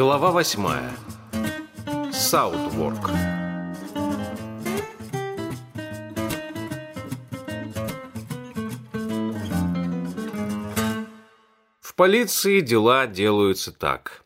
Глава восьмая. Саутворк. В полиции дела делаются так.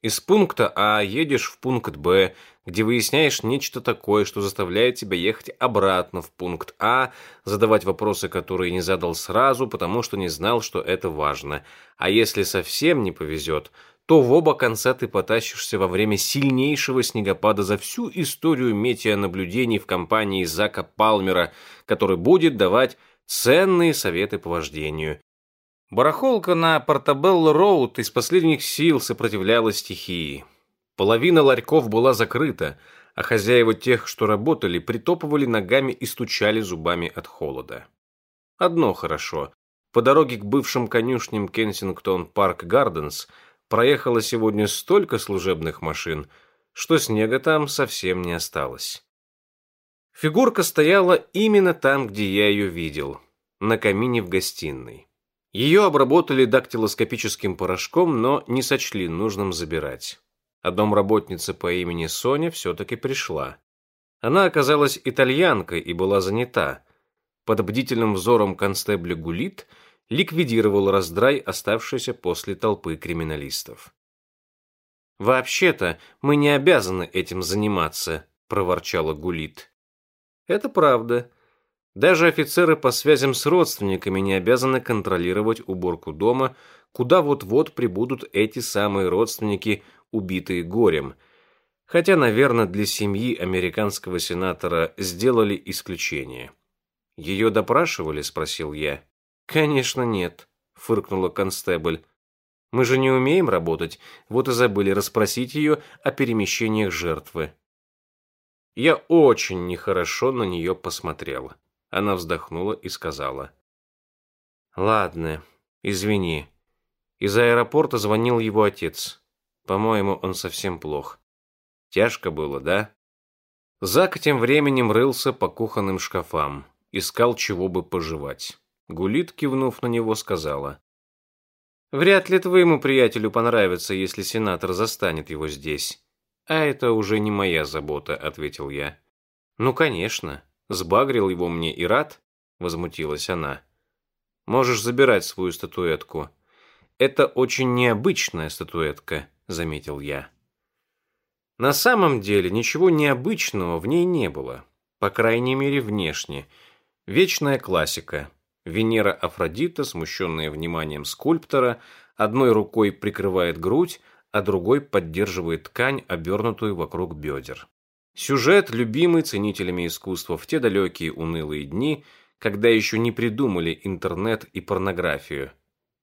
Из пункта А едешь в пункт Б, где выясняешь нечто такое, что заставляет тебя ехать обратно в пункт А, задавать вопросы, которые не задал сразу, потому что не знал, что это важно. А если совсем не повезет, то в оба конца ты потащишься во время сильнейшего снегопада за всю историю метеонаблюдений в компании Зака Палмера, который будет давать ценные советы по вождению. Барахолка на Портабелло-Роуд из последних сил сопротивлялась стихии. Половина ларьков была закрыта, а хозяева тех, что работали, притопывали ногами и стучали зубами от холода. Одно хорошо. По дороге к бывшим конюшням Кенсингтон Парк Гарденс проехало сегодня столько служебных машин, что снега там совсем не осталось. Фигурка стояла именно там, где я ее видел, на камине в гостиной. Ее обработали дактилоскопическим порошком, но не сочли нужным забирать. А домработница по имени Соня все-таки пришла. Она оказалась итальянкой и была занята. Под бдительным взором констебля Гулит ликвидировал раздрай, оставшийся после толпы криминалистов. «Вообще-то мы не обязаны этим заниматься», – проворчала Гулит. «Это правда. Даже офицеры по связям с родственниками не обязаны контролировать уборку дома, куда вот-вот прибудут эти самые родственники, убитые горем. Хотя, наверное, для семьи американского сенатора сделали исключение. «Ее допрашивали?» – спросил я. «Конечно нет», – фыркнула констебль. «Мы же не умеем работать, вот и забыли расспросить ее о перемещениях жертвы». Я очень нехорошо на нее посмотрела. Она вздохнула и сказала. «Ладно, извини. Из аэропорта звонил его отец. По-моему, он совсем плох. Тяжко было, да?» Зак тем временем рылся по кухонным шкафам, искал чего бы пожевать. Гулит, кивнув на него, сказала. «Вряд ли твоему приятелю понравится, если сенатор застанет его здесь. А это уже не моя забота», — ответил я. «Ну, конечно. Сбагрил его мне и рад?» — возмутилась она. «Можешь забирать свою статуэтку. Это очень необычная статуэтка», — заметил я. На самом деле ничего необычного в ней не было, по крайней мере внешне. Вечная классика. Венера Афродита, смущенная вниманием скульптора, одной рукой прикрывает грудь, а другой поддерживает ткань, обернутую вокруг бедер. Сюжет, любимый ценителями искусства в те далекие унылые дни, когда еще не придумали интернет и порнографию.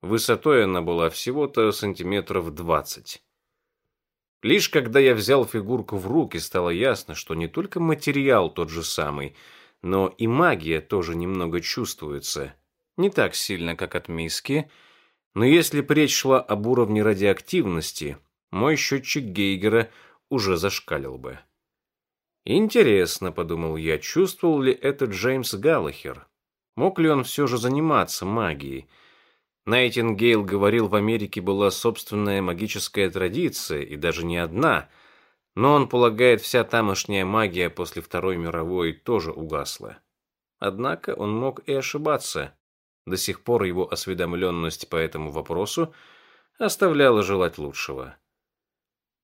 Высотой она была всего-то сантиметров двадцать. Лишь когда я взял фигурку в руки, стало ясно, что не только материал тот же самый, но и магия тоже немного чувствуется. Не так сильно, как от миски, но если речь шла об уровне радиоактивности, мой счетчик Гейгера уже зашкалил бы. Интересно, подумал я, чувствовал ли это Джеймс Галлахер? Мог ли он все же заниматься магией? Найтингейл говорил, в Америке была собственная магическая традиция, и даже не одна, но он полагает, вся тамошняя магия после Второй мировой тоже угасла. Однако он мог и ошибаться. До сих пор его осведомленность по этому вопросу оставляла желать лучшего.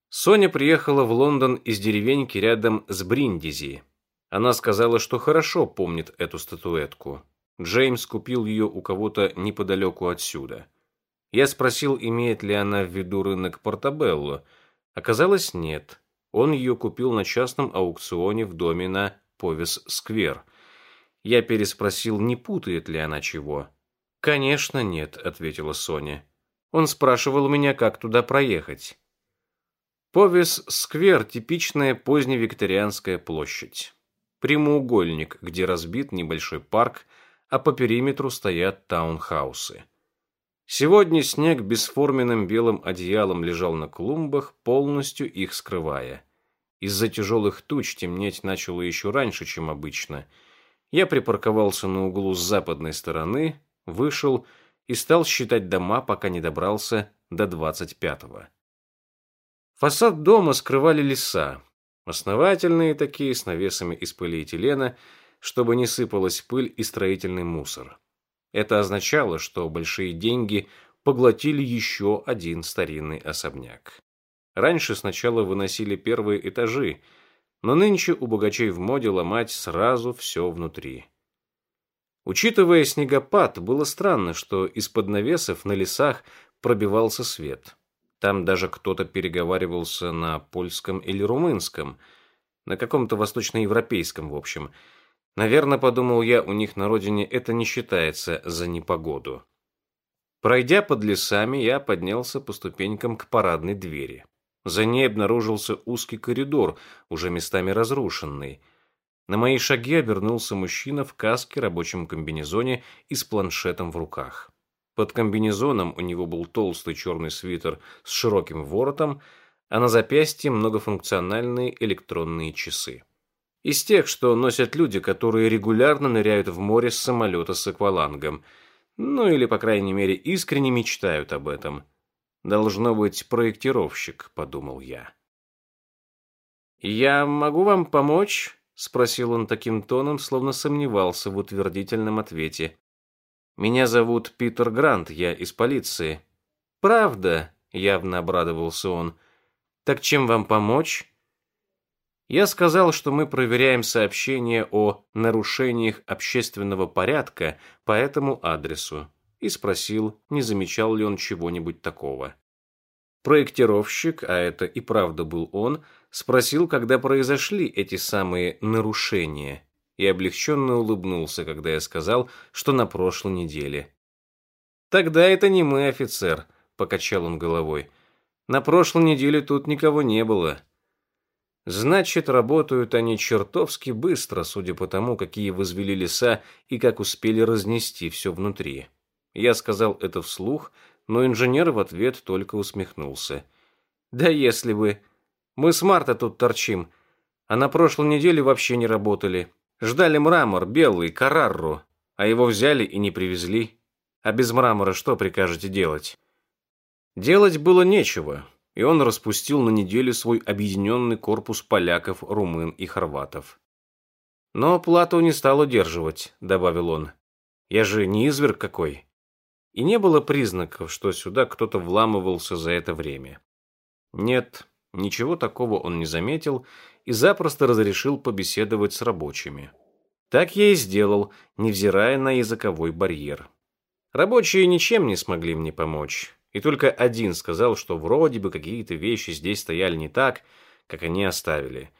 Соня приехала в Лондон из деревеньки рядом с Бриндизи. Она сказала, что хорошо помнит эту статуэтку. Джеймс купил ее у кого-то неподалеку отсюда. Я спросил, имеет ли она в виду рынок Портабелло. Оказалось, нет. Он ее купил на частном аукционе в доме на Повес-сквер. Я переспросил, не путает ли она чего. «Конечно нет», — ответила Соня. Он спрашивал меня, как туда проехать. Повес-сквер – типичная поздневикторианская площадь. Прямоугольник, где разбит небольшой парк, а по периметру стоят таунхаусы. Сегодня снег бесформенным белым одеялом лежал на клумбах, полностью их скрывая. Из-за тяжелых туч темнеть начало еще раньше, чем обычно. Я припарковался на углу с западной стороны, вышел и стал считать дома, пока не добрался до двадцать пятого. Фасад дома скрывали леса, основательные такие, с навесами из полиэтилена, чтобы не сыпалась пыль и строительный мусор. Это означало, что большие деньги поглотили еще один старинный особняк. Раньше сначала выносили первые этажи, но нынче у богачей в моде ломать сразу все внутри. Учитывая снегопад, было странно, что из-под навесов на лесах пробивался свет. Там даже кто-то переговаривался на польском или румынском, на каком-то восточноевропейском, в общем. Наверное, подумал я, у них на родине это не считается за непогоду. Пройдя под лесами, я поднялся по ступенькам к парадной двери. За ней обнаружился узкий коридор, уже местами разрушенный. На мои шаги обернулся мужчина в каске, рабочем комбинезоне и с планшетом в руках. Под комбинезоном у него был толстый черный свитер с широким воротом, а на запястье многофункциональные электронные часы. Из тех, что носят люди, которые регулярно ныряют в море с самолета с аквалангом. Ну или, по крайней мере, искренне мечтают об этом. Должно быть проектировщик, подумал я. «Я могу вам помочь?» — спросил он таким тоном, словно сомневался в утвердительном ответе. «Меня зовут Питер Грант, я из полиции». «Правда?» — явно обрадовался он. «Так чем вам помочь?» Я сказал, что мы проверяем сообщения о нарушениях общественного порядка по этому адресу и спросил, не замечал ли он чего-нибудь такого. Проектировщик, а это и правда был он, спросил, когда произошли эти самые нарушения, и облегченно улыбнулся, когда я сказал, что на прошлой неделе. «Тогда это не мы, офицер», — покачал он головой. «На прошлой неделе тут никого не было». Значит, работают они чертовски быстро, судя по тому, какие возвели леса и как успели разнести все внутри. Я сказал это вслух, но инженер в ответ только усмехнулся. Да если бы. Мы с марта тут торчим, а на прошлой неделе вообще не работали. Ждали мрамор, белый, Карарру, а его взяли и не привезли. А без мрамора что прикажете делать? Делать было нечего и он распустил на неделю свой объединенный корпус поляков, румын и хорватов. «Но плату не стал удерживать», — добавил он. «Я же не изверг какой». И не было признаков, что сюда кто-то вламывался за это время. Нет, ничего такого он не заметил и запросто разрешил побеседовать с рабочими. Так я и сделал, невзирая на языковой барьер. Рабочие ничем не смогли мне помочь и только один сказал, что вроде бы какие-то вещи здесь стояли не так, как они оставили.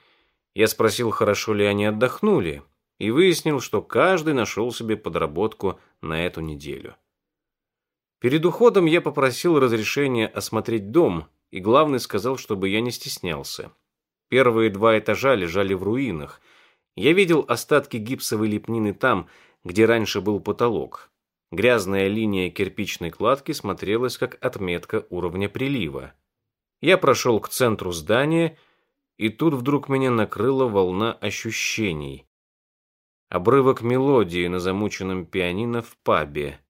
Я спросил, хорошо ли они отдохнули, и выяснил, что каждый нашел себе подработку на эту неделю. Перед уходом я попросил разрешения осмотреть дом, и главный сказал, чтобы я не стеснялся. Первые два этажа лежали в руинах. Я видел остатки гипсовой лепнины там, где раньше был потолок. Грязная линия кирпичной кладки смотрелась как отметка уровня прилива. Я прошел к центру здания, и тут вдруг меня накрыла волна ощущений. Обрывок мелодии на замученном пианино в пабе.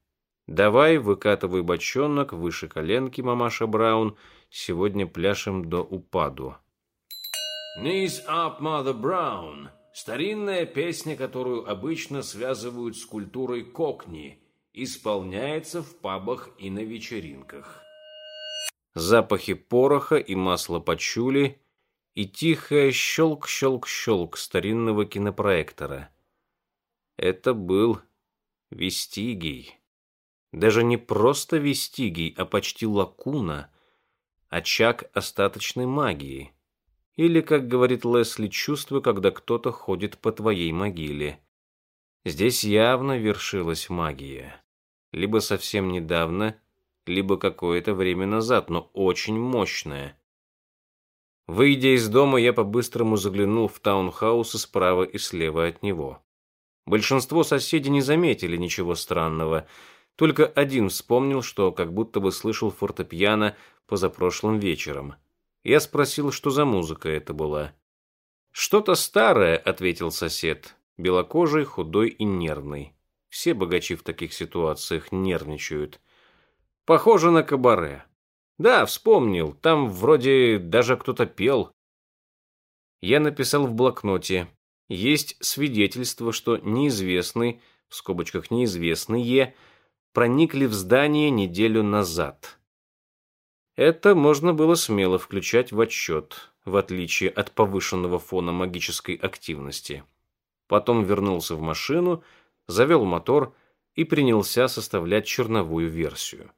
«Давай, выкатывай бочонок выше коленки, мамаша Браун, сегодня пляшем до упаду». «Knees up, Mother Brown» — старинная песня, которую обычно связывают с культурой кокни — исполняется в пабах и на вечеринках. Запахи пороха и масла пачули и тихое щелк-щелк-щелк старинного кинопроектора. Это был Вестигий. Даже не просто Вестигий, а почти лакуна, очаг остаточной магии. Или, как говорит Лесли, чувство, когда кто-то ходит по твоей могиле. Здесь явно вершилась магия. Либо совсем недавно, либо какое-то время назад, но очень мощная. Выйдя из дома, я по-быстрому заглянул в таунхаусы справа и слева от него. Большинство соседей не заметили ничего странного. Только один вспомнил, что как будто бы слышал фортепиано позапрошлым вечером. Я спросил, что за музыка это была. «Что-то старое», — ответил сосед. Белокожий, худой и нервный. Все богачи в таких ситуациях нервничают. Похоже на кабаре. Да, вспомнил, там вроде даже кто-то пел. Я написал в блокноте. Есть свидетельство, что неизвестный, в скобочках неизвестные, проникли в здание неделю назад. Это можно было смело включать в отчет, в отличие от повышенного фона магической активности. Потом вернулся в машину, завел мотор и принялся составлять черновую версию.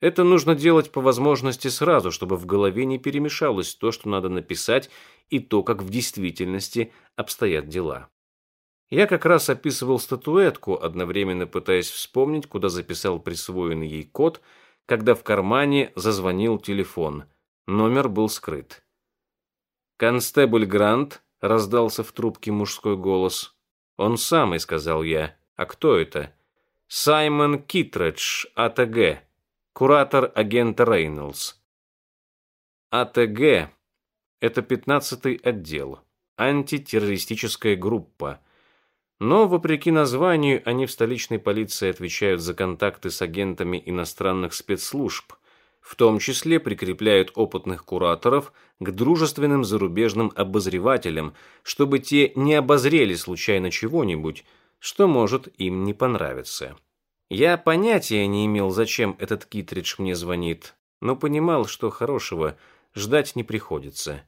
Это нужно делать по возможности сразу, чтобы в голове не перемешалось то, что надо написать, и то, как в действительности обстоят дела. Я как раз описывал статуэтку, одновременно пытаясь вспомнить, куда записал присвоенный ей код, когда в кармане зазвонил телефон. Номер был скрыт. «Констебль Грант», — раздался в трубке мужской голос. «Он самый», — сказал я. «А кто это?» «Саймон Китредж, АТГ» куратор агента Рейнольдс. АТГ – это 15-й отдел, антитеррористическая группа. Но, вопреки названию, они в столичной полиции отвечают за контакты с агентами иностранных спецслужб, в том числе прикрепляют опытных кураторов к дружественным зарубежным обозревателям, чтобы те не обозрели случайно чего-нибудь, что может им не понравиться. Я понятия не имел, зачем этот Китридж мне звонит, но понимал, что хорошего ждать не приходится.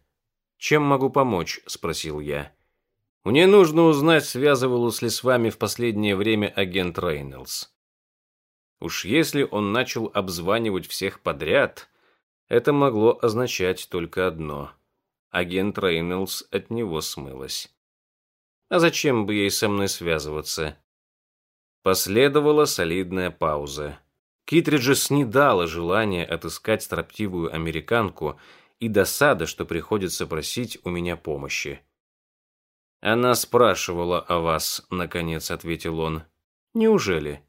«Чем могу помочь?» – спросил я. «Мне нужно узнать, связывалась ли с вами в последнее время агент Рейнольдс. Уж если он начал обзванивать всех подряд, это могло означать только одно. Агент Рейнольдс от него смылась. А зачем бы ей со мной связываться? Последовала солидная пауза. Китриджа снедала желание отыскать строптивую американку и досада, что приходится просить у меня помощи. «Она спрашивала о вас», — наконец ответил он. «Неужели?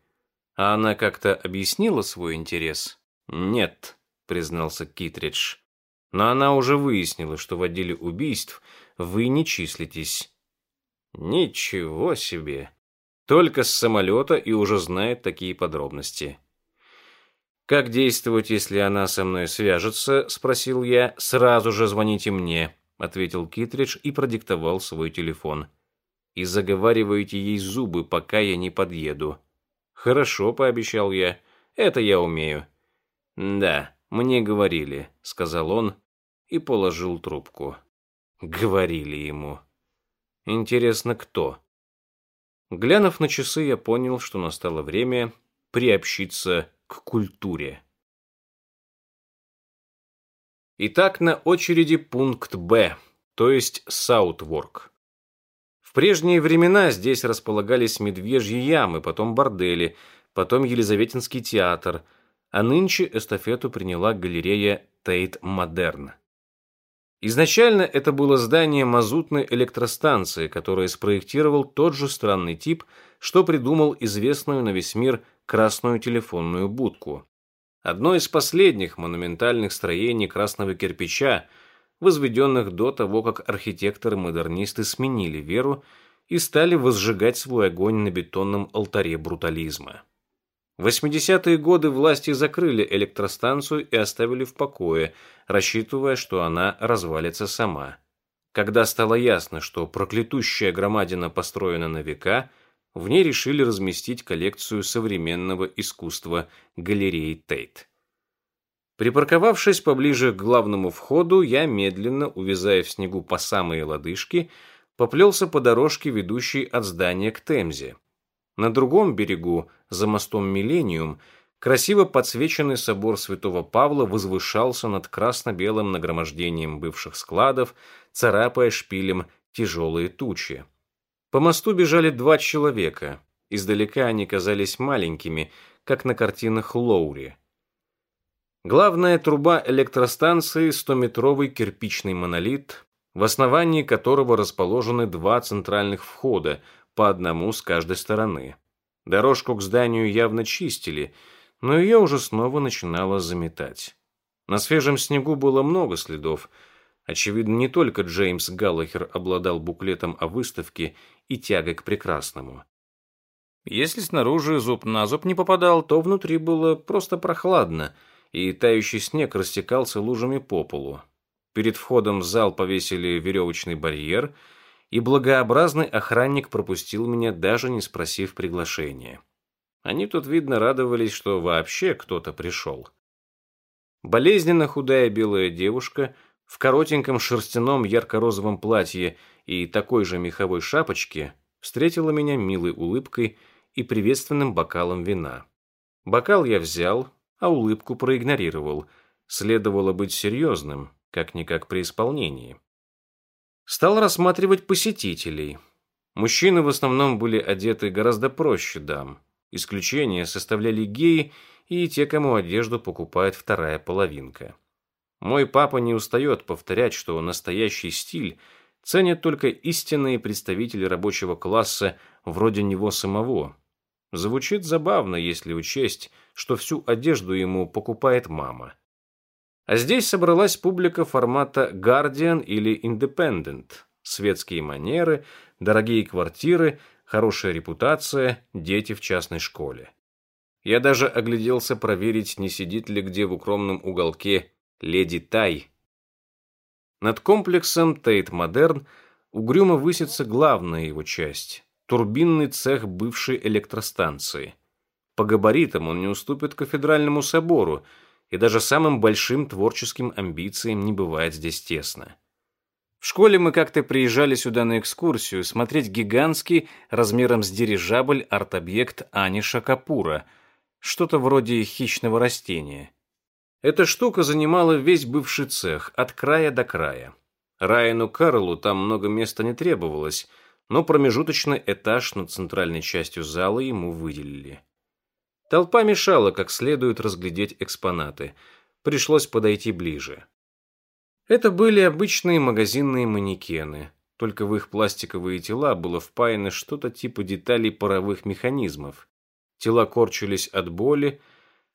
А она как-то объяснила свой интерес?» «Нет», — признался Китридж. «Но она уже выяснила, что в отделе убийств вы не числитесь». «Ничего себе!» Только с самолета и уже знает такие подробности. «Как действовать, если она со мной свяжется?» – спросил я. «Сразу же звоните мне», – ответил Китридж и продиктовал свой телефон. «И заговаривайте ей зубы, пока я не подъеду». «Хорошо», – пообещал я. «Это я умею». «Да, мне говорили», – сказал он и положил трубку. Говорили ему. «Интересно, кто?» Глянув на часы, я понял, что настало время приобщиться к культуре. Итак, на очереди пункт Б, то есть Саутворк. Прежние времена здесь располагались медвежьи ямы, потом бордели, потом Елизаветинский театр, а нынче эстафету приняла галерея Тейт Модерн. Изначально это было здание мазутной электростанции, которое спроектировал тот же странный тип, что придумал известную на весь мир красную телефонную будку. Одно из последних монументальных строений красного кирпича, возведенных до того, как архитекторы-модернисты сменили веру и стали возжигать свой огонь на бетонном алтаре брутализма. В 80-е годы власти закрыли электростанцию и оставили в покое, рассчитывая, что она развалится сама. Когда стало ясно, что проклятущая громадина построена на века, в ней решили разместить коллекцию современного искусства галереи Тейт. Припарковавшись поближе к главному входу, я медленно, увязая в снегу по самые лодыжки, поплелся по дорожке, ведущей от здания к Темзе. На другом берегу, за мостом Миллениум, красиво подсвеченный собор Святого Павла возвышался над красно-белым нагромождением бывших складов, царапая шпилем тяжелые тучи. По мосту бежали два человека. Издалека они казались маленькими, как на картинах Лоури. Главная труба электростанции – стометровый кирпичный монолит, в основании которого расположены два центральных входа, по одному с каждой стороны. Дорожку к зданию явно чистили, но ее уже снова начинало заметать. На свежем снегу было много следов. Очевидно, не только Джеймс Галлахер обладал буклетом о выставке и тягой к прекрасному. Если снаружи зуб на зуб не попадал, то внутри было просто прохладно, и тающий снег растекался лужами по полу. Перед входом в зал повесили веревочный барьер, и благообразный охранник пропустил меня, даже не спросив приглашения. Они тут, видно, радовались, что вообще кто-то пришел. Болезненно худая белая девушка в коротеньком шерстяном ярко-розовом платье и такой же меховой шапочке встретила меня милой улыбкой и приветственным бокалом вина. Бокал я взял, а улыбку проигнорировал. Следовало быть серьезным, как-никак при исполнении. Стал рассматривать посетителей. Мужчины в основном были одеты гораздо проще дам. Исключения составляли геи и те, кому одежду покупает вторая половинка. Мой папа не устает повторять, что настоящий стиль ценят только истинные представители рабочего класса вроде него самого. Звучит забавно, если учесть, что всю одежду ему покупает мама. А здесь собралась публика формата Guardian или Independent. Светские манеры, дорогие квартиры, хорошая репутация, дети в частной школе. Я даже огляделся проверить, не сидит ли где в укромном уголке леди Тай. Над комплексом Тейт Модерн угрюмо высится главная его часть – турбинный цех бывшей электростанции. По габаритам он не уступит кафедральному собору – и даже самым большим творческим амбициям не бывает здесь тесно. В школе мы как-то приезжали сюда на экскурсию смотреть гигантский размером с дирижабль арт-объект Ани Шакапура, что-то вроде хищного растения. Эта штука занимала весь бывший цех, от края до края. Райану Карлу там много места не требовалось, но промежуточный этаж над центральной частью зала ему выделили. Толпа мешала как следует разглядеть экспонаты. Пришлось подойти ближе. Это были обычные магазинные манекены, только в их пластиковые тела было впаяно что-то типа деталей паровых механизмов. Тела корчились от боли,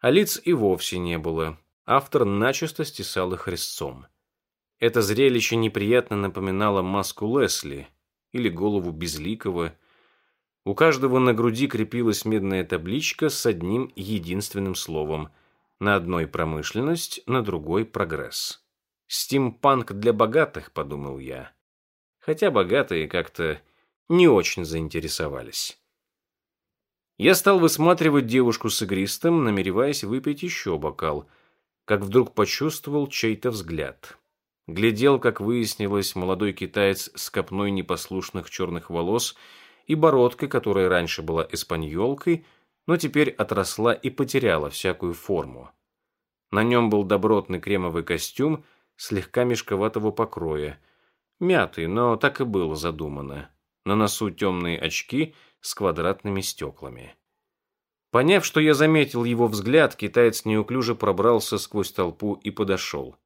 а лиц и вовсе не было. Автор начисто стесал их резцом. Это зрелище неприятно напоминало маску Лесли или голову Безликого, у каждого на груди крепилась медная табличка с одним единственным словом. На одной промышленность, на другой прогресс. Стимпанк для богатых, подумал я. Хотя богатые как-то не очень заинтересовались. Я стал высматривать девушку с игристым, намереваясь выпить еще бокал, как вдруг почувствовал чей-то взгляд. Глядел, как выяснилось, молодой китаец с копной непослушных черных волос – и бородкой, которая раньше была эспаньолкой, но теперь отросла и потеряла всякую форму. На нем был добротный кремовый костюм слегка мешковатого покроя, мятый, но так и было задумано. На носу темные очки с квадратными стеклами. Поняв, что я заметил его взгляд, китаец неуклюже пробрался сквозь толпу и подошел.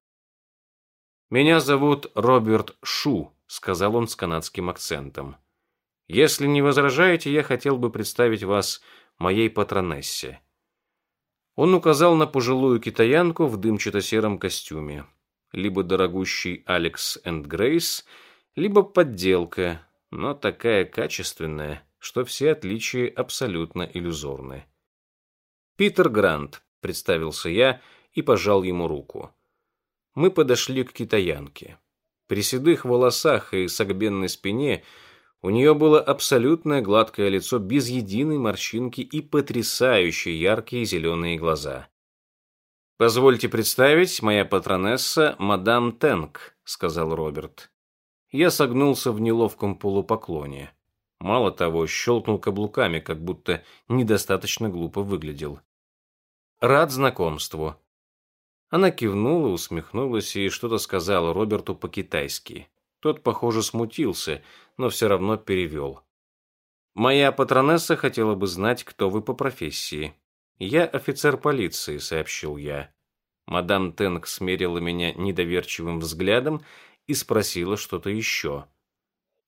«Меня зовут Роберт Шу», — сказал он с канадским акцентом. Если не возражаете, я хотел бы представить вас моей патронессе. Он указал на пожилую китаянку в дымчато-сером костюме. Либо дорогущий Алекс энд Грейс, либо подделка, но такая качественная, что все отличия абсолютно иллюзорны. «Питер Грант», — представился я и пожал ему руку. Мы подошли к китаянке. При седых волосах и согбенной спине — у нее было абсолютное гладкое лицо без единой морщинки и потрясающие яркие зеленые глаза. «Позвольте представить, моя патронесса, мадам Тенк», — сказал Роберт. Я согнулся в неловком полупоклоне. Мало того, щелкнул каблуками, как будто недостаточно глупо выглядел. «Рад знакомству». Она кивнула, усмехнулась и что-то сказала Роберту по-китайски. Тот, похоже, смутился — но все равно перевел. «Моя патронесса хотела бы знать, кто вы по профессии». «Я офицер полиции», — сообщил я. Мадам Тенк смерила меня недоверчивым взглядом и спросила что-то еще.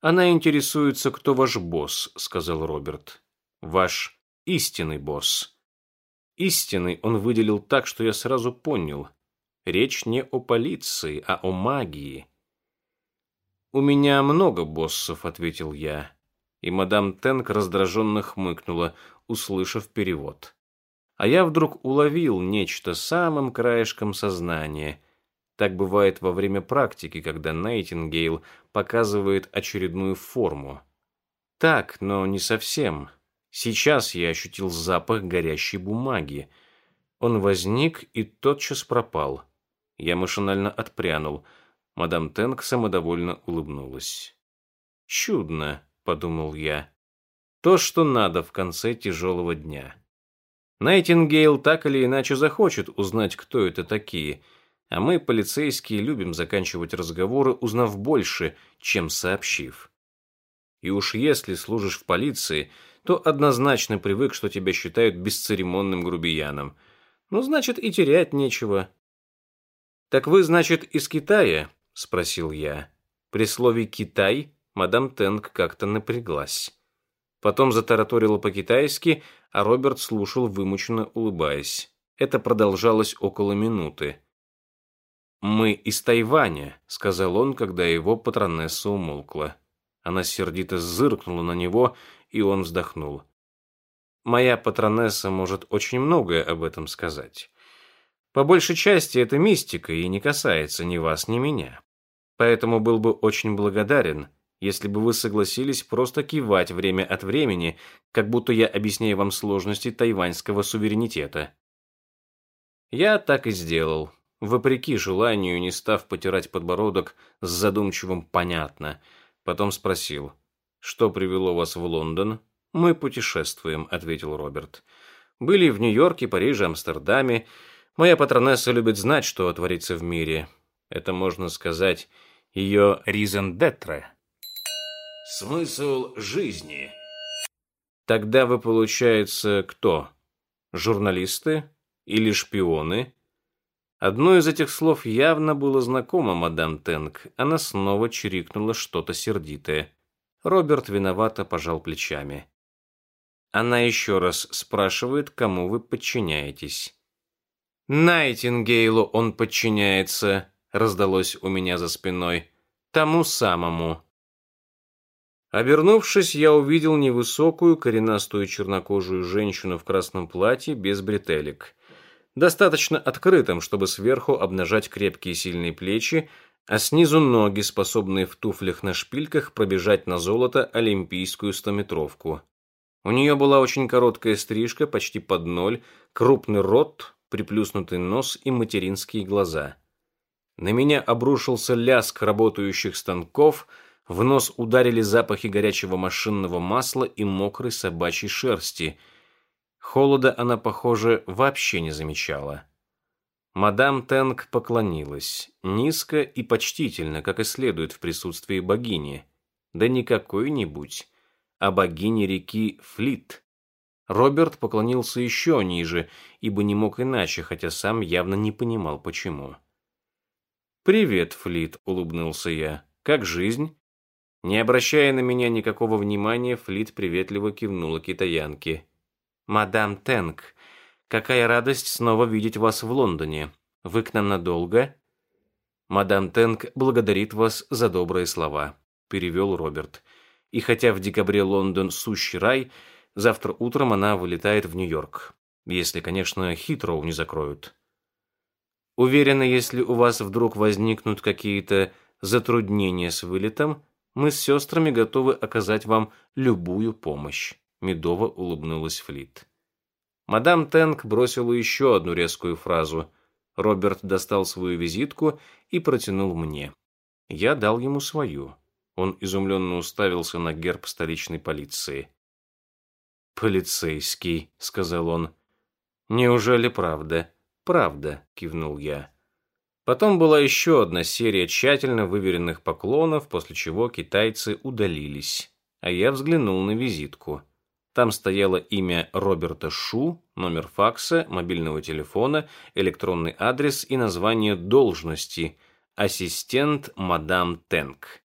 «Она интересуется, кто ваш босс», — сказал Роберт. «Ваш истинный босс». Истинный он выделил так, что я сразу понял. Речь не о полиции, а о магии. «У меня много боссов», — ответил я. и мадам Тенк раздраженно хмыкнула, услышав перевод. А я вдруг уловил нечто самым краешком сознания. Так бывает во время практики, когда Найтингейл показывает очередную форму. Так, но не совсем. Сейчас я ощутил запах горящей бумаги. Он возник и тотчас пропал. Я машинально отпрянул. Мадам Тенк самодовольно улыбнулась. «Чудно», — подумал я. «То, что надо в конце тяжелого дня». Найтингейл так или иначе захочет узнать, кто это такие, а мы, полицейские, любим заканчивать разговоры, узнав больше, чем сообщив. И уж если служишь в полиции, то однозначно привык, что тебя считают бесцеремонным грубияном. Ну, значит, и терять нечего. «Так вы, значит, из Китая?» – спросил я. При слове «Китай» мадам Тенг как-то напряглась. Потом затараторила по-китайски, а Роберт слушал, вымученно улыбаясь. Это продолжалось около минуты. «Мы из Тайваня», — сказал он, когда его патронесса умолкла. Она сердито зыркнула на него, и он вздохнул. «Моя патронесса может очень многое об этом сказать. По большей части это мистика и не касается ни вас, ни меня. Поэтому был бы очень благодарен, если бы вы согласились просто кивать время от времени, как будто я объясняю вам сложности тайваньского суверенитета. Я так и сделал, вопреки желанию, не став потирать подбородок с задумчивым «понятно», потом спросил, «Что привело вас в Лондон?» «Мы путешествуем», — ответил Роберт. «Были в Нью-Йорке, Париже, Амстердаме. Моя патронесса любит знать, что творится в мире. Это, можно сказать, ее ризен детре». Смысл жизни. Тогда вы, получается, кто? Журналисты или шпионы? Одно из этих слов явно было знакомо мадам Тенг. Она снова чирикнула что-то сердитое. Роберт виновато пожал плечами. Она еще раз спрашивает, кому вы подчиняетесь. Найтингейлу он подчиняется, раздалось у меня за спиной. Тому самому. Обернувшись, я увидел невысокую, коренастую чернокожую женщину в красном платье без бретелек. Достаточно открытым, чтобы сверху обнажать крепкие сильные плечи, а снизу ноги, способные в туфлях на шпильках пробежать на золото олимпийскую стометровку. У нее была очень короткая стрижка, почти под ноль, крупный рот, приплюснутый нос и материнские глаза. На меня обрушился лязг работающих станков – в нос ударили запахи горячего машинного масла и мокрой собачьей шерсти. Холода она, похоже, вообще не замечала. Мадам Тенг поклонилась, низко и почтительно, как и следует в присутствии богини. Да не какой-нибудь, а богини реки Флит. Роберт поклонился еще ниже, ибо не мог иначе, хотя сам явно не понимал, почему. «Привет, Флит», — улыбнулся я. «Как жизнь?» Не обращая на меня никакого внимания, Флит приветливо кивнула китаянке. «Мадам Тенг, какая радость снова видеть вас в Лондоне. Вы к нам надолго?» «Мадам Тенг благодарит вас за добрые слова», — перевел Роберт. «И хотя в декабре Лондон сущий рай, завтра утром она вылетает в Нью-Йорк. Если, конечно, Хитроу не закроют». «Уверена, если у вас вдруг возникнут какие-то затруднения с вылетом, мы с сестрами готовы оказать вам любую помощь», — медово улыбнулась Флит. Мадам Тенк бросила еще одну резкую фразу. Роберт достал свою визитку и протянул мне. Я дал ему свою. Он изумленно уставился на герб столичной полиции. «Полицейский», — сказал он. «Неужели правда?» «Правда», — кивнул я. Потом была еще одна серия тщательно выверенных поклонов, после чего китайцы удалились. А я взглянул на визитку. Там стояло имя Роберта Шу, номер факса, мобильного телефона, электронный адрес и название должности «Ассистент мадам Тенг».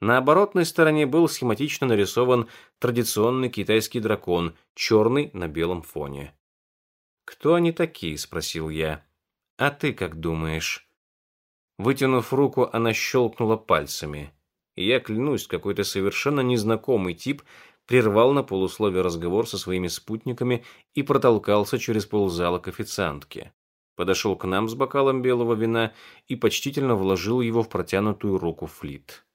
На оборотной стороне был схематично нарисован традиционный китайский дракон, черный на белом фоне. «Кто они такие?» – спросил я. А ты как думаешь? Вытянув руку, она щелкнула пальцами. И я клянусь, какой-то совершенно незнакомый тип прервал на полусловие разговор со своими спутниками и протолкался через ползала к официантке. Подошел к нам с бокалом белого вина и почтительно вложил его в протянутую руку Флит.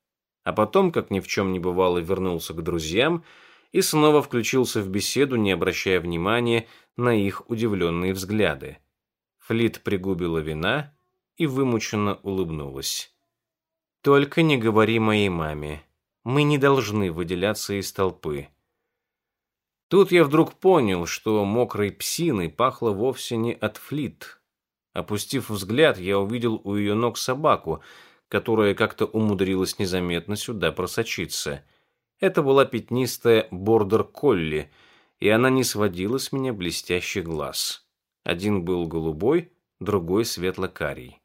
А потом, как ни в чем не бывало, вернулся к друзьям и снова включился в беседу, не обращая внимания на их удивленные взгляды. Флит пригубила вина и вымученно улыбнулась. «Только не говори моей маме. Мы не должны выделяться из толпы». Тут я вдруг понял, что мокрой псиной пахло вовсе не от Флит. Опустив взгляд, я увидел у ее ног собаку, которая как-то умудрилась незаметно сюда просочиться. Это была пятнистая бордер-колли, и она не сводила с меня блестящий глаз. Один был голубой, другой светло-карий.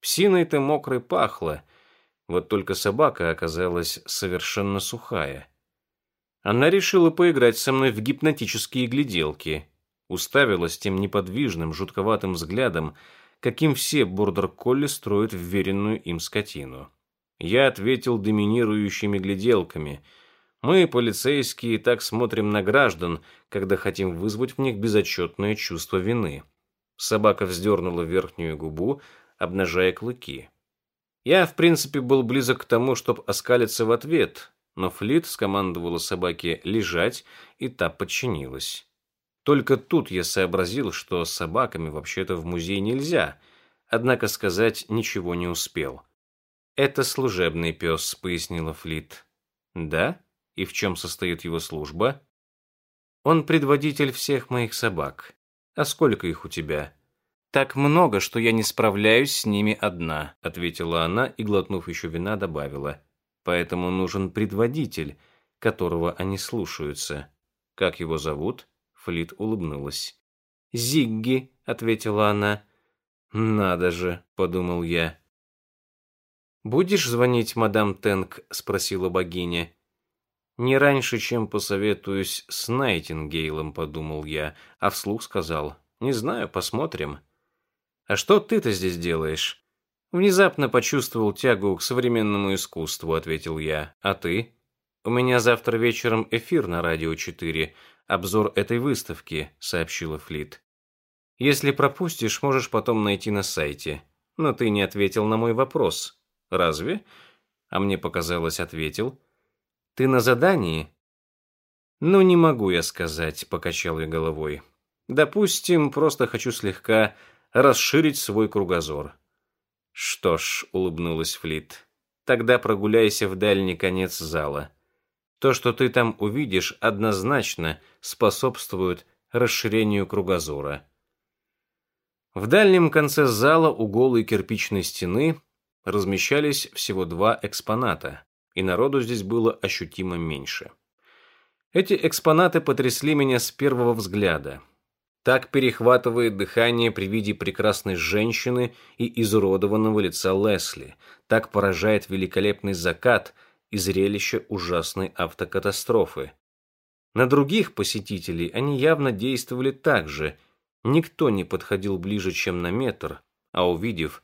Псиной-то мокрой пахло, вот только собака оказалась совершенно сухая. Она решила поиграть со мной в гипнотические гляделки, уставилась тем неподвижным, жутковатым взглядом, каким все бордер-колли строят вверенную им скотину. Я ответил доминирующими гляделками. Мы, полицейские, так смотрим на граждан, когда хотим вызвать в них безотчетное чувство вины. Собака вздернула верхнюю губу, обнажая клыки. Я, в принципе, был близок к тому, чтобы оскалиться в ответ, но Флит скомандовала собаке лежать, и та подчинилась. Только тут я сообразил, что с собаками вообще-то в музей нельзя, однако сказать ничего не успел. «Это служебный пес», — пояснила Флит. «Да? И в чем состоит его служба?» «Он предводитель всех моих собак. А сколько их у тебя?» «Так много, что я не справляюсь с ними одна», — ответила она и, глотнув еще вина, добавила. «Поэтому нужен предводитель, которого они слушаются. Как его зовут?» Флит улыбнулась. «Зигги», — ответила она. «Надо же», — подумал я. «Будешь звонить мадам Тенк?» — спросила богиня. «Не раньше, чем посоветуюсь с Найтингейлом», — подумал я, а вслух сказал. «Не знаю, посмотрим». «А что ты-то здесь делаешь?» «Внезапно почувствовал тягу к современному искусству», — ответил я. «А ты?» «У меня завтра вечером эфир на радио 4 обзор этой выставки», — сообщила Флит. «Если пропустишь, можешь потом найти на сайте. Но ты не ответил на мой вопрос. Разве?» А мне показалось, ответил. «Ты на задании?» «Ну, не могу я сказать», — покачал я головой. «Допустим, просто хочу слегка расширить свой кругозор». «Что ж», — улыбнулась Флит, — «тогда прогуляйся в дальний конец зала». То, что ты там увидишь, однозначно способствует расширению кругозора. В дальнем конце зала у голой кирпичной стены размещались всего два экспоната, и народу здесь было ощутимо меньше. Эти экспонаты потрясли меня с первого взгляда. Так перехватывает дыхание при виде прекрасной женщины и изуродованного лица Лесли. Так поражает великолепный закат – и зрелище ужасной автокатастрофы. На других посетителей они явно действовали так же. Никто не подходил ближе, чем на метр, а увидев,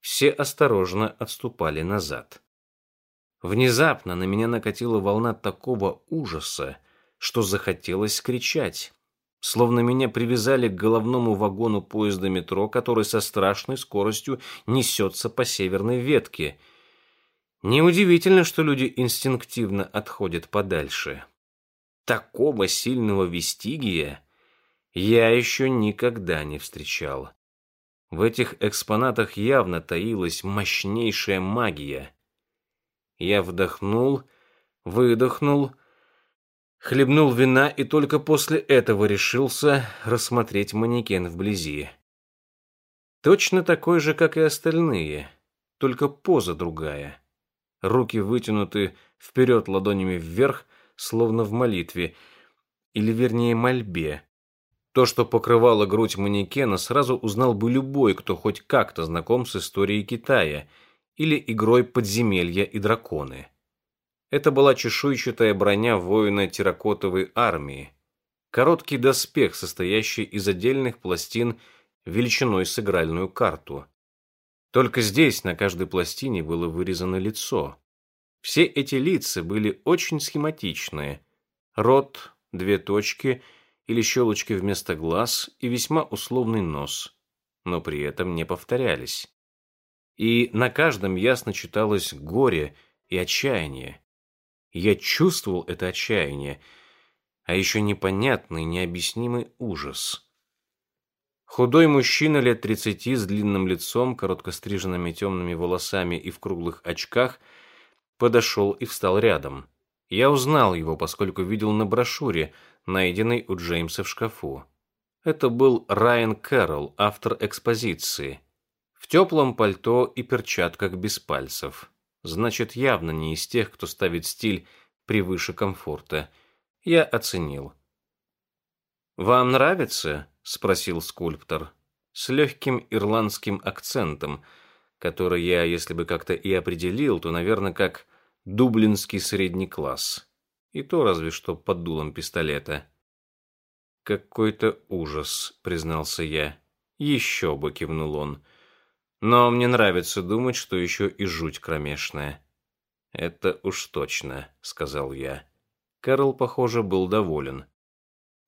все осторожно отступали назад. Внезапно на меня накатила волна такого ужаса, что захотелось кричать. Словно меня привязали к головному вагону поезда метро, который со страшной скоростью несется по северной ветке — Неудивительно, что люди инстинктивно отходят подальше. Такого сильного вестигия я еще никогда не встречал. В этих экспонатах явно таилась мощнейшая магия. Я вдохнул, выдохнул, хлебнул вина и только после этого решился рассмотреть манекен вблизи. Точно такой же, как и остальные, только поза другая руки вытянуты вперед ладонями вверх, словно в молитве, или вернее мольбе. То, что покрывало грудь манекена, сразу узнал бы любой, кто хоть как-то знаком с историей Китая или игрой подземелья и драконы. Это была чешуйчатая броня воина терракотовой армии, короткий доспех, состоящий из отдельных пластин величиной с игральную карту. Только здесь на каждой пластине было вырезано лицо. Все эти лица были очень схематичные. Рот, две точки или щелочки вместо глаз и весьма условный нос, но при этом не повторялись. И на каждом ясно читалось горе и отчаяние. Я чувствовал это отчаяние, а еще непонятный, необъяснимый ужас. Худой мужчина лет тридцати с длинным лицом, короткостриженными темными волосами и в круглых очках – подошел и встал рядом. Я узнал его, поскольку видел на брошюре, найденной у Джеймса в шкафу. Это был Райан Кэрролл, автор экспозиции. В теплом пальто и перчатках без пальцев. Значит, явно не из тех, кто ставит стиль превыше комфорта. Я оценил. «Вам нравится?» — спросил скульптор. С легким ирландским акцентом — который я, если бы как-то и определил, то, наверное, как дублинский средний класс. И то разве что под дулом пистолета. «Какой-то ужас», — признался я. «Еще бы», — кивнул он. «Но мне нравится думать, что еще и жуть кромешная». «Это уж точно», — сказал я. Кэрол, похоже, был доволен.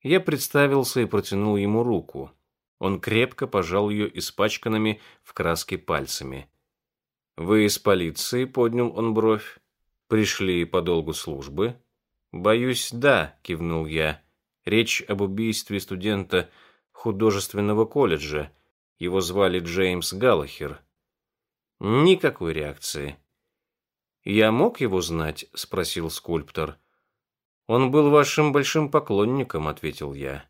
Я представился и протянул ему руку. Он крепко пожал ее испачканными в краске пальцами. «Вы из полиции?» — поднял он бровь. «Пришли по долгу службы?» «Боюсь, да», — кивнул я. «Речь об убийстве студента художественного колледжа. Его звали Джеймс Галлахер». Никакой реакции. «Я мог его знать?» — спросил скульптор. «Он был вашим большим поклонником», — ответил я.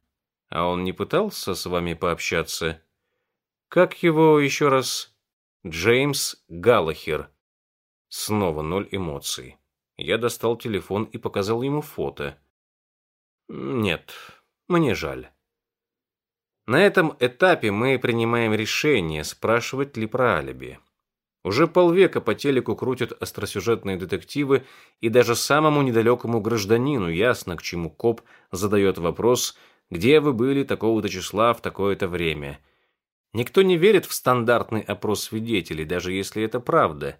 А он не пытался с вами пообщаться? Как его еще раз? Джеймс Галлахер. Снова ноль эмоций. Я достал телефон и показал ему фото. Нет, мне жаль. На этом этапе мы принимаем решение, спрашивать ли про алиби. Уже полвека по телеку крутят остросюжетные детективы, и даже самому недалекому гражданину ясно, к чему коп задает вопрос – где вы были такого-то числа в такое-то время. Никто не верит в стандартный опрос свидетелей, даже если это правда.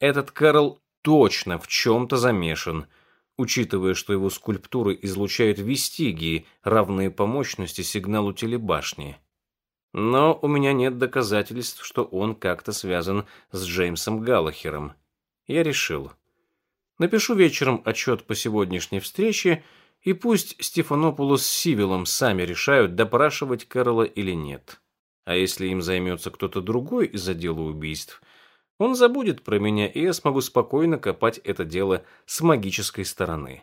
Этот Кэрол точно в чем-то замешан, учитывая, что его скульптуры излучают вестигии, равные по мощности сигналу телебашни. Но у меня нет доказательств, что он как-то связан с Джеймсом Галлахером. Я решил. Напишу вечером отчет по сегодняшней встрече и пусть Стефанопулос с Сивилом сами решают, допрашивать Кэрола или нет. А если им займется кто-то другой из отдела убийств, он забудет про меня, и я смогу спокойно копать это дело с магической стороны.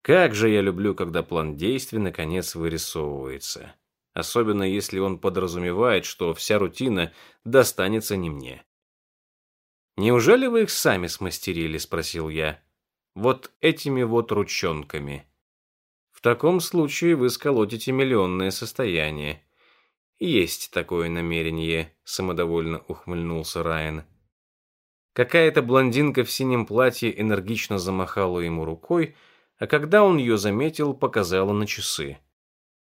Как же я люблю, когда план действий наконец вырисовывается. Особенно если он подразумевает, что вся рутина достанется не мне. «Неужели вы их сами смастерили?» – спросил я. «Вот этими вот ручонками». В таком случае вы сколотите миллионное состояние. Есть такое намерение, самодовольно ухмыльнулся Райан. Какая-то блондинка в синем платье энергично замахала ему рукой, а когда он ее заметил, показала на часы.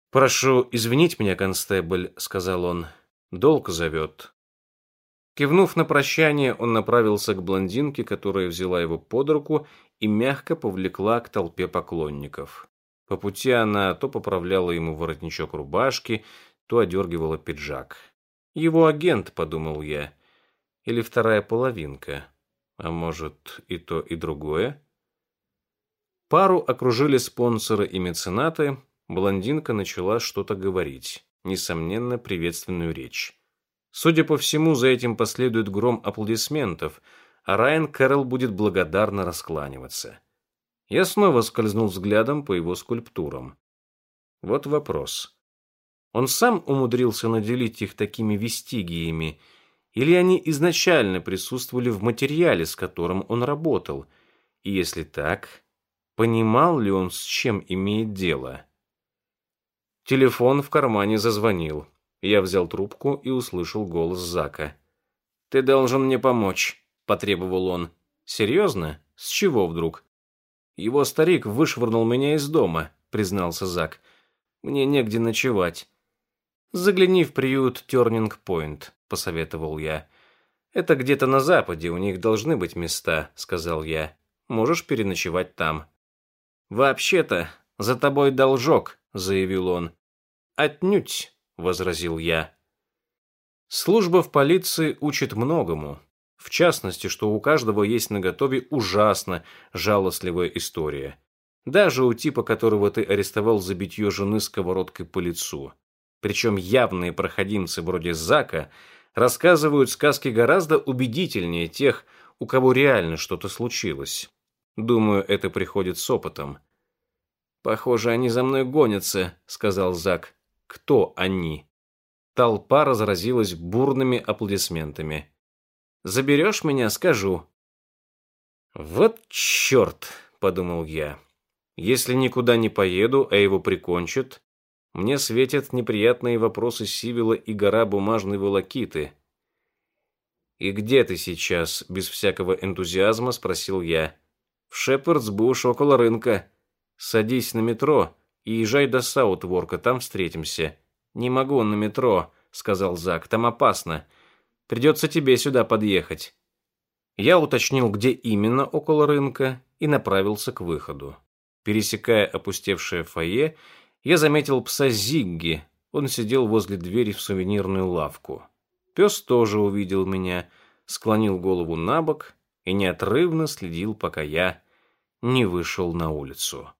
«Прошу извинить меня, констебль», — сказал он. «Долг зовет». Кивнув на прощание, он направился к блондинке, которая взяла его под руку и мягко повлекла к толпе поклонников. По пути она то поправляла ему воротничок рубашки, то одергивала пиджак. Его агент, подумал я, или вторая половинка, а может и то, и другое. Пару окружили спонсоры и меценаты, блондинка начала что-то говорить, несомненно, приветственную речь. Судя по всему, за этим последует гром аплодисментов, а Райан Кэрролл будет благодарно раскланиваться. Я снова скользнул взглядом по его скульптурам. Вот вопрос. Он сам умудрился наделить их такими вестигиями, или они изначально присутствовали в материале, с которым он работал? И если так, понимал ли он, с чем имеет дело? Телефон в кармане зазвонил. Я взял трубку и услышал голос Зака. «Ты должен мне помочь», — потребовал он. «Серьезно? С чего вдруг?» Его старик вышвырнул меня из дома, признался Зак. Мне негде ночевать. Загляни в приют Тёрнинг-Пойнт, посоветовал я. Это где-то на западе, у них должны быть места, сказал я. Можешь переночевать там. Вообще-то, за тобой должок, заявил он. Отнюдь, возразил я. Служба в полиции учит многому. В частности, что у каждого есть наготове ужасно жалостливая история. Даже у типа, которого ты арестовал за битье жены сковородкой по лицу. Причем явные проходимцы вроде Зака рассказывают сказки гораздо убедительнее тех, у кого реально что-то случилось. Думаю, это приходит с опытом. «Похоже, они за мной гонятся», — сказал Зак. «Кто они?» Толпа разразилась бурными аплодисментами. «Заберешь меня, скажу». «Вот черт», — подумал я. «Если никуда не поеду, а его прикончат, мне светят неприятные вопросы Сивила и гора бумажной волокиты». «И где ты сейчас?» — без всякого энтузиазма спросил я. «В Шепардсбуш, около рынка. Садись на метро и езжай до Саутворка, там встретимся». «Не могу на метро», — сказал Зак, — «там опасно. Придется тебе сюда подъехать». Я уточнил, где именно около рынка, и направился к выходу. Пересекая опустевшее фойе, я заметил пса Зигги. Он сидел возле двери в сувенирную лавку. Пес тоже увидел меня, склонил голову на бок и неотрывно следил, пока я не вышел на улицу.